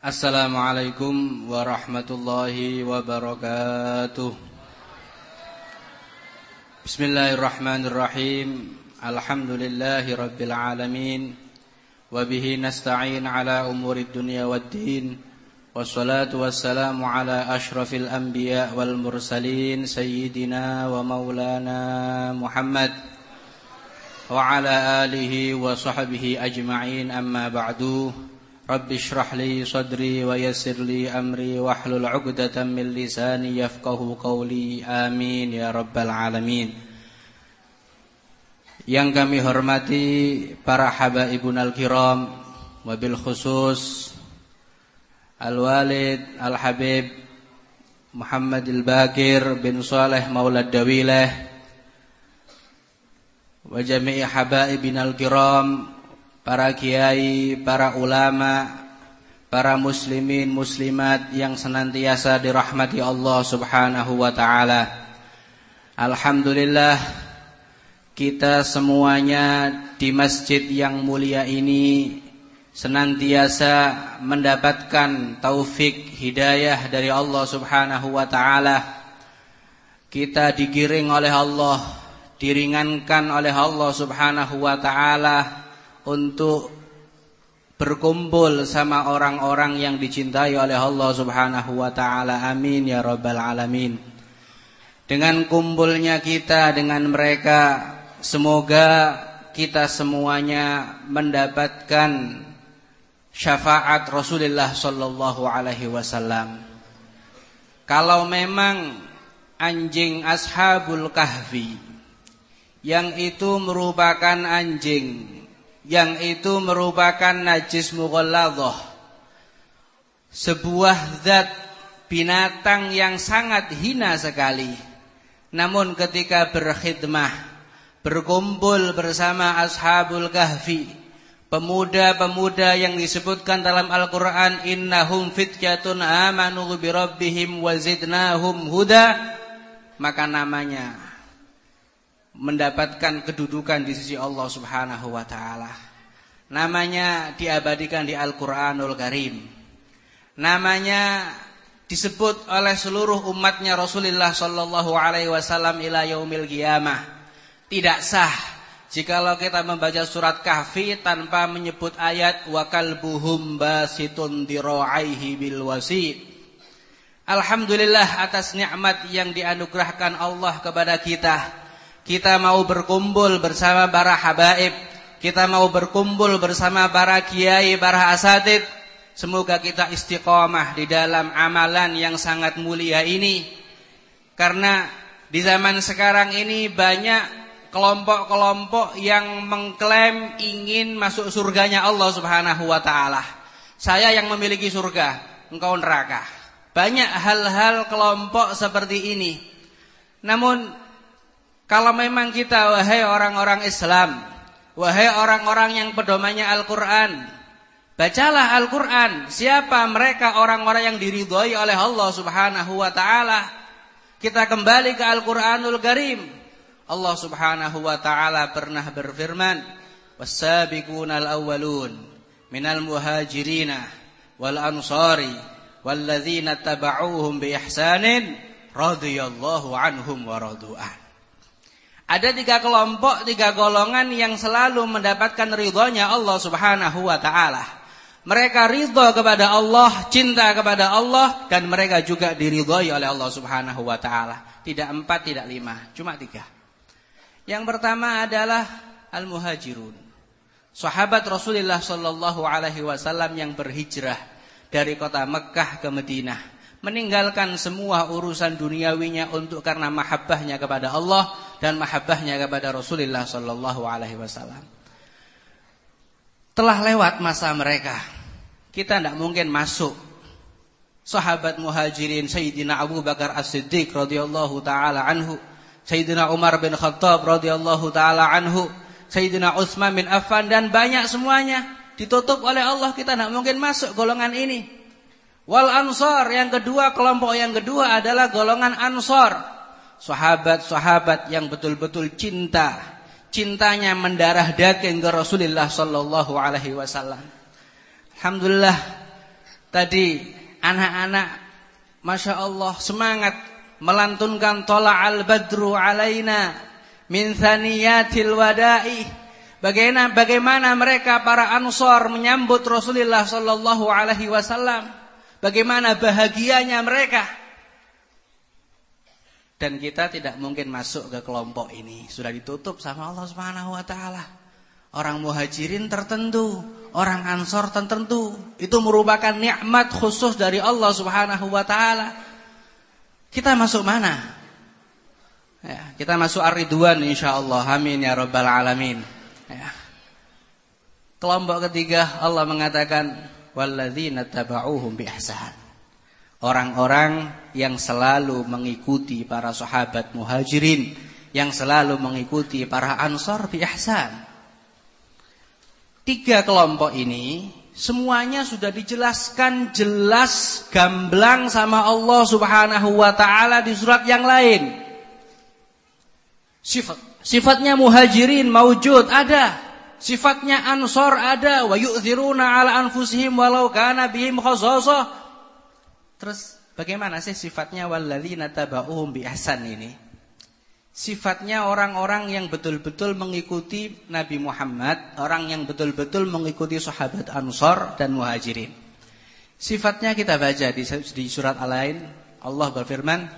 Assalamualaikum warahmatullahi wabarakatuh Bismillahirrahmanirrahim Alhamdulillahi rabbil alamin Wabihi nasta'in ala umuri dunia wad din Wassalatu wassalamu ala ashrafil anbiya wal mursalin Sayyidina wa maulana Muhammad Wa ala alihi wa sahbihi ajma'in amma ba'du رب اشرح لي صدري ويسر لي أمري واحلل عقدة من لساني يفقه قولي آمين يا رب العالمين Yang kami hormati para habaibun al-kiram Wabil khusus Al-Walid Al-Habib Muhammad Al-Bakir bin Saleh Maulad Dawilah Wa jami'i habaibin al-kiram para kiai, para ulama, para muslimin muslimat yang senantiasa dirahmati Allah Subhanahu wa taala. Alhamdulillah kita semuanya di masjid yang mulia ini senantiasa mendapatkan taufik hidayah dari Allah Subhanahu wa taala. Kita digiring oleh Allah, diringankan oleh Allah Subhanahu wa taala untuk berkumpul sama orang-orang yang dicintai oleh Allah Subhanahu wa taala. Amin ya rabbal alamin. Dengan kumpulnya kita dengan mereka semoga kita semuanya mendapatkan syafaat Rasulullah sallallahu alaihi wasallam. Kalau memang anjing ashabul kahfi yang itu merupakan anjing yang itu merupakan najis mughalladhah. Sebuah zat binatang yang sangat hina sekali. Namun ketika berkhidmah berkumpul bersama ashabul kahfi pemuda-pemuda yang disebutkan dalam Al-Qur'an innahum fityatun amanu bi rabbihim wa zidnahum huda maka namanya mendapatkan kedudukan di sisi Allah Subhanahu wa taala. Namanya diabadikan di Al-Qur'anul Karim. Namanya disebut oleh seluruh umatnya Rasulullah sallallahu alaihi wasallam ila yaumil qiyamah. Tidak sah jikalau kita membaca surat Kahfi tanpa menyebut ayat wa kalbuhum basitun diraihi bil wasit. Alhamdulillah atas nikmat yang dianugerahkan Allah kepada kita kita mau berkumpul bersama para habaib, kita mau berkumpul bersama para kiai, para asatid. Semoga kita istiqomah di dalam amalan yang sangat mulia ini. Karena di zaman sekarang ini banyak kelompok-kelompok yang mengklaim ingin masuk surganya Allah Subhanahu wa taala. Saya yang memiliki surga, engkau neraka. Banyak hal-hal kelompok seperti ini. Namun kalau memang kita wahai orang-orang Islam, wahai orang-orang yang pedomannya Al-Qur'an, bacalah Al-Qur'an. Siapa mereka orang-orang yang diridhoi oleh Allah Subhanahu wa taala? Kita kembali ke Al-Qur'anul Karim. Allah Subhanahu wa taala pernah berfirman, "Was-sabiqunal awwalun minal muhajirina wal ansari walladzina tabauhum bi ihsanin radhiyallahu anhum wa radu'an." Ada tiga kelompok, tiga golongan yang selalu mendapatkan ridhonya Allah subhanahu wa ta'ala. Mereka ridho kepada Allah, cinta kepada Allah, dan mereka juga diridhoi oleh Allah subhanahu wa ta'ala. Tidak empat, tidak lima, cuma tiga. Yang pertama adalah Al-Muhajirun. Sahabat Rasulullah sallallahu alaihi wasallam yang berhijrah dari kota Mekah ke Madinah meninggalkan semua urusan duniawinya untuk karena mahabbahnya kepada Allah dan mahabbahnya kepada Rasulullah sallallahu alaihi wasallam. Telah lewat masa mereka. Kita tidak mungkin masuk sahabat muhajirin Sayyidina Abu Bakar As-Siddiq radhiyallahu taala anhu, Sayyidina Umar bin Khattab radhiyallahu taala anhu, Sayyidina Utsman bin Affan dan banyak semuanya ditutup oleh Allah kita tidak mungkin masuk golongan ini. Wal ansor yang kedua kelompok yang kedua adalah golongan ansor. Sahabat-sahabat yang betul-betul cinta. Cintanya mendarah daging ke Rasulullah sallallahu alaihi wasallam. Alhamdulillah Tadi anak-anak Masya Allah semangat melantunkan al badru alaina min thaniyatil wada'i. Bagaimana bagaimana mereka para ansor menyambut Rasulullah sallallahu alaihi wasallam? Bagaimana bahagianya mereka? Dan kita tidak mungkin masuk ke kelompok ini. Sudah ditutup sama Allah Subhanahu wa taala. Orang muhajirin tertentu, orang ansor tertentu. Itu merupakan nikmat khusus dari Allah Subhanahu wa taala. Kita masuk mana? Ya, kita masuk Ar-Ridwan insyaallah. Amin ya rabbal alamin. Ya. Kelompok ketiga Allah mengatakan walladzina tabauhum bi ihsan. Orang-orang yang selalu mengikuti para sahabat muhajirin, yang selalu mengikuti para ansor bi ihsan. Tiga kelompok ini Semuanya sudah dijelaskan jelas gamblang sama Allah Subhanahu wa taala di surat yang lain. Sifat sifatnya muhajirin maujud ada. Sifatnya ansor ada wa yu'thiruna ala anfusihim walau kana bihim khasasah. Terus bagaimana sih sifatnya walladzina tabauhum bi ihsan ini? sifatnya orang-orang yang betul-betul mengikuti Nabi Muhammad, orang yang betul-betul mengikuti sahabat Ansar dan Muhajirin. Sifatnya kita baca di, surat Al-Ain, Allah berfirman,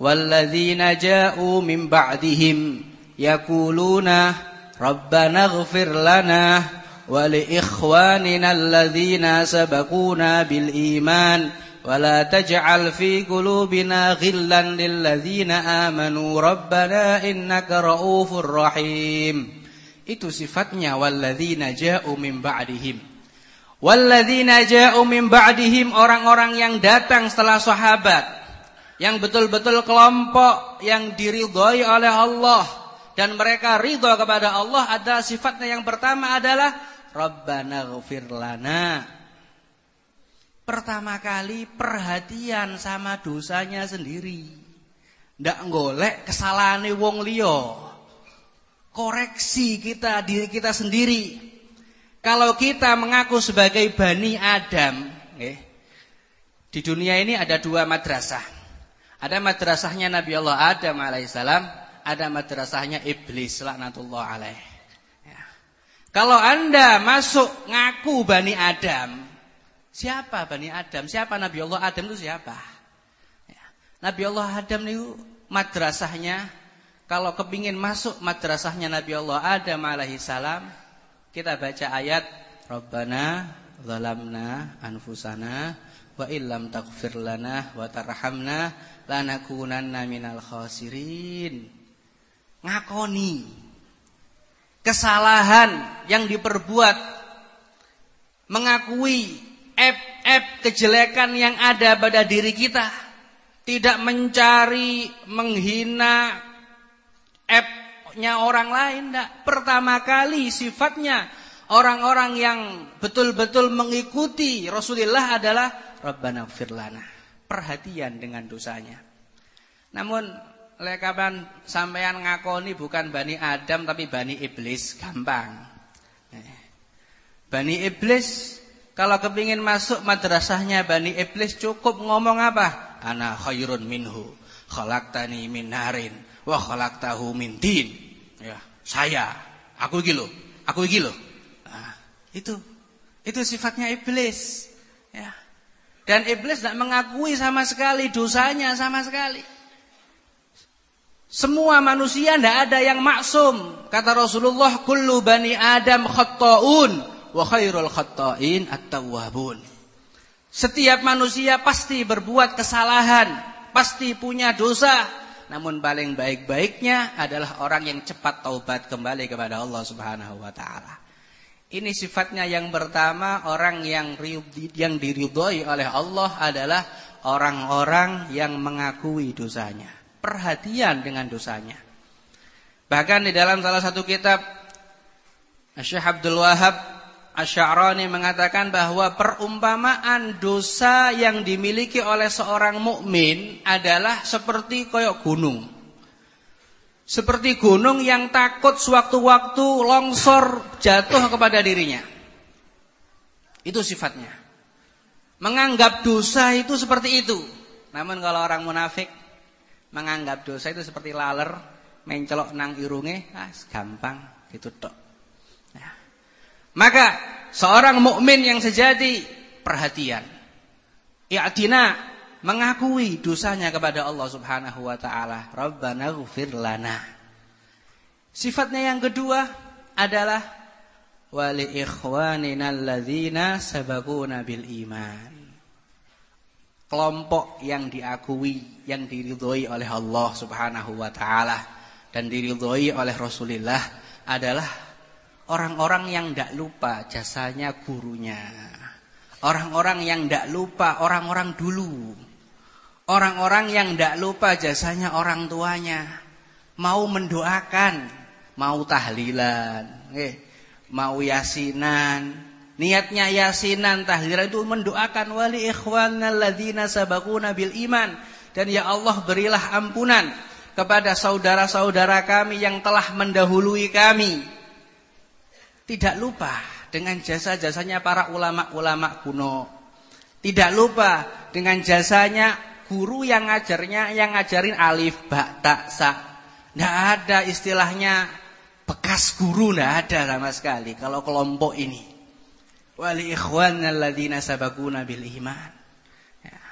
"Walladzina ja'u min ba'dihim yaquluna wa li ikhwanina alladzina sabaquna bil iman." ولا تجعل في قلوبنا غلا للذين آمنوا ربنا إنك رؤوف رحيم itu sifatnya walladzina ja'u min ba'dihim walladzina ja'u min ba'dihim orang-orang yang datang setelah sahabat yang betul-betul kelompok yang diridhoi oleh Allah dan mereka ridho kepada Allah ada sifatnya yang pertama adalah rabbana ghfir lana Pertama kali perhatian sama dosanya sendiri. Ndak golek kesalahan wong liya. Koreksi kita diri kita sendiri. Kalau kita mengaku sebagai Bani Adam, eh, di dunia ini ada dua madrasah. Ada madrasahnya Nabi Allah Adam alaihissalam, ada madrasahnya iblis laknatullah alaih. Ya. Kalau anda masuk ngaku Bani Adam, Siapa Bani Adam? Siapa Nabi Allah Adam itu siapa? Ya. Nabi Allah Adam itu madrasahnya kalau kepingin masuk madrasahnya Nabi Allah Adam alaihi salam, kita baca ayat Rabbana zalamna anfusana wa illam taghfir lana wa tarhamna lanakunanna minal khasirin. Ngakoni kesalahan yang diperbuat mengakui ep-ep kejelekan yang ada pada diri kita. Tidak mencari, menghina ep-nya orang lain. Tidak. Pertama kali sifatnya orang-orang yang betul-betul mengikuti Rasulullah adalah Rabbana firlana. Perhatian dengan dosanya. Namun lekapan sampean ngakoni bukan Bani Adam tapi Bani Iblis gampang. Eh. Bani Iblis kalau kepingin masuk madrasahnya Bani Iblis cukup ngomong apa? Ana khairun minhu. Khalaqtani min narin wa khalaqtahu min tin. Ya, saya, aku iki Aku iki Nah, itu. Itu sifatnya iblis. Ya. Dan iblis tidak mengakui sama sekali dosanya sama sekali. Semua manusia tidak ada yang maksum. Kata Rasulullah, kullu bani Adam khatta'un wa khairul khatta'in at-tawwabun. Setiap manusia pasti berbuat kesalahan, pasti punya dosa, namun paling baik-baiknya adalah orang yang cepat taubat kembali kepada Allah Subhanahu wa taala. Ini sifatnya yang pertama, orang yang yang diridhoi oleh Allah adalah orang-orang yang mengakui dosanya, perhatian dengan dosanya. Bahkan di dalam salah satu kitab Syekh Abdul Wahab Asy'arani mengatakan bahwa perumpamaan dosa yang dimiliki oleh seorang mukmin adalah seperti koyok gunung. Seperti gunung yang takut sewaktu-waktu longsor jatuh kepada dirinya. Itu sifatnya. Menganggap dosa itu seperti itu. Namun kalau orang munafik menganggap dosa itu seperti laler, mencelok nang irunge, ah gampang gitu tok. Maka seorang mukmin yang sejati perhatian. I'tina mengakui dosanya kepada Allah Subhanahu wa taala. Rabbana ighfir lana. Sifatnya yang kedua adalah wali ikhwanina alladzina sabaquna bil iman kelompok yang diakui, yang diridhoi oleh Allah Subhanahu wa taala dan diridhoi oleh Rasulullah adalah orang-orang yang tidak lupa jasanya gurunya. Orang-orang yang tidak lupa orang-orang dulu. Orang-orang yang tidak lupa jasanya orang tuanya. Mau mendoakan, mau tahlilan, eh, mau yasinan, Niatnya yasinan tahlilan itu mendoakan wali ikhwanal ladzina sabaquna bil iman dan ya Allah berilah ampunan kepada saudara-saudara kami yang telah mendahului kami. Tidak lupa dengan jasa-jasanya para ulama-ulama kuno. Tidak lupa dengan jasanya guru yang ngajarnya yang ngajarin alif ba ta sa. Tidak ada istilahnya bekas guru tidak ada sama sekali kalau kelompok ini wali ikhwan alladzina bil iman. Ya.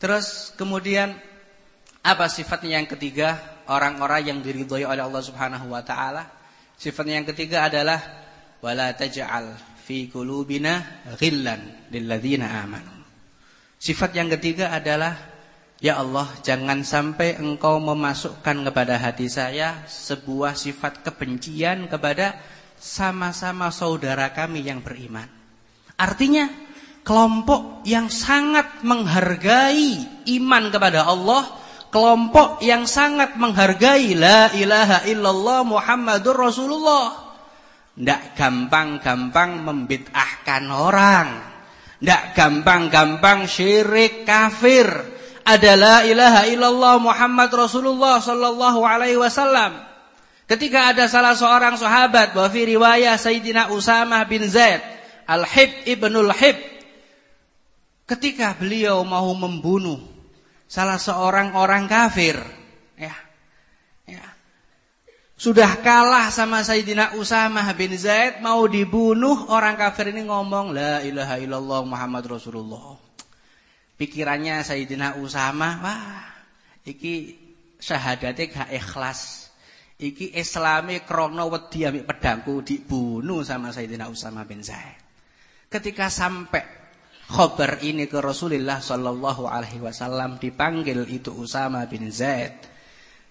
Terus kemudian apa sifatnya yang ketiga? Orang-orang yang diridhoi oleh Allah Subhanahu wa taala. Sifatnya yang ketiga adalah wala taj'al fi qulubina ghillan lil ladzina amanu. Sifat yang ketiga adalah Ya Allah, jangan sampai engkau memasukkan kepada hati saya sebuah sifat kebencian kepada sama-sama saudara kami yang beriman. Artinya kelompok yang sangat menghargai iman kepada Allah, kelompok yang sangat menghargai la ilaha illallah Muhammadur Rasulullah. Tidak gampang-gampang membid'ahkan orang. Tidak gampang-gampang syirik kafir. Adalah ilaha illallah Muhammad Rasulullah sallallahu alaihi wasallam. Ketika ada salah seorang sahabat bahwa riwayah Sayyidina Usamah bin Zaid Al-Hib ibnul Hib ketika beliau mau membunuh salah seorang orang kafir. Ya. Ya. Sudah kalah sama Sayyidina Usamah bin Zaid mau dibunuh orang kafir ini ngomong la ilaha illallah Muhammad Rasulullah. Pikirannya Sayyidina Usamah wah iki syahadatnya gak ikhlas. Iki islami krono wedi pedangku dibunuh sama Sayyidina Usama bin Zaid. Ketika sampai khabar ini ke Rasulullah sallallahu alaihi wasallam dipanggil itu Usama bin Zaid.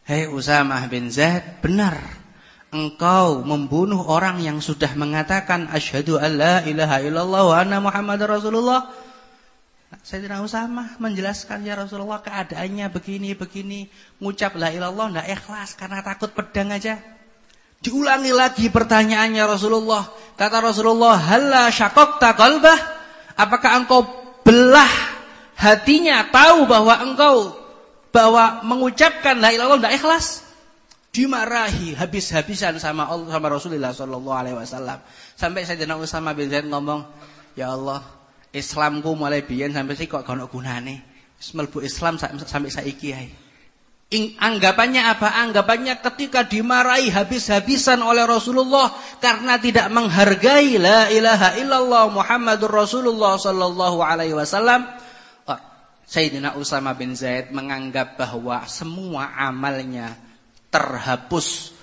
Hei Usama bin Zaid, benar engkau membunuh orang yang sudah mengatakan asyhadu alla ilaha illallah wa anna muhammadar rasulullah Sayyidina Usama menjelaskan ya Rasulullah keadaannya begini begini, ngucap la ilallah enggak ikhlas karena takut pedang aja. Diulangi lagi pertanyaannya Rasulullah. Kata Rasulullah, "Halla syaqaqta qalbah?" Apakah engkau belah hatinya tahu bahwa engkau bahwa mengucapkan la ilallah enggak ikhlas? Dimarahi habis-habisan sama Allah sama Rasulullah sallallahu alaihi wasallam. Sampai Sayyidina Usama bin Zaid ngomong, "Ya Allah, Islamku mulai biyen sampai sih kok gak gunane. Wis Islam sampai saiki ae. Anggapannya apa? Anggapannya ketika dimarahi habis-habisan oleh Rasulullah karena tidak menghargai la ilaha illallah Muhammadur Rasulullah sallallahu alaihi wasallam. Oh, Sayyidina Usama bin Zaid menganggap bahwa semua amalnya terhapus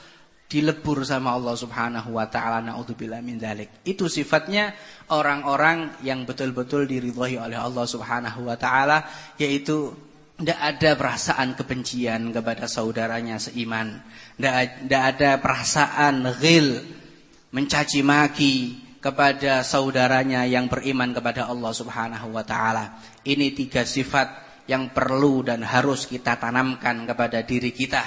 dilebur sama Allah Subhanahu wa taala naudzubillah min dzalik. Itu sifatnya orang-orang yang betul-betul diridhoi oleh Allah Subhanahu wa taala yaitu tidak ada perasaan kebencian kepada saudaranya seiman. Tidak ada perasaan ghil mencaci maki kepada saudaranya yang beriman kepada Allah Subhanahu wa taala. Ini tiga sifat yang perlu dan harus kita tanamkan kepada diri kita.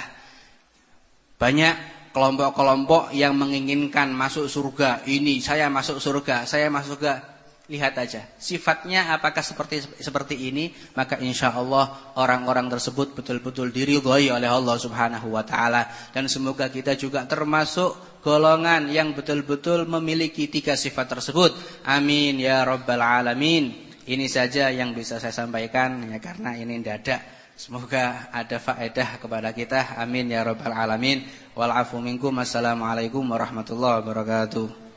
Banyak kelompok-kelompok yang menginginkan masuk surga. Ini saya masuk surga, saya masuk surga. Lihat aja, sifatnya apakah seperti seperti ini, maka insya Allah orang-orang tersebut betul-betul diridhoi oleh Allah Subhanahu wa taala dan semoga kita juga termasuk golongan yang betul-betul memiliki tiga sifat tersebut. Amin ya rabbal alamin. Ini saja yang bisa saya sampaikan ya karena ini dadak. Semoga ada faedah kepada kita. Amin ya rabbal alamin. Wal minkum. Assalamualaikum warahmatullahi wabarakatuh.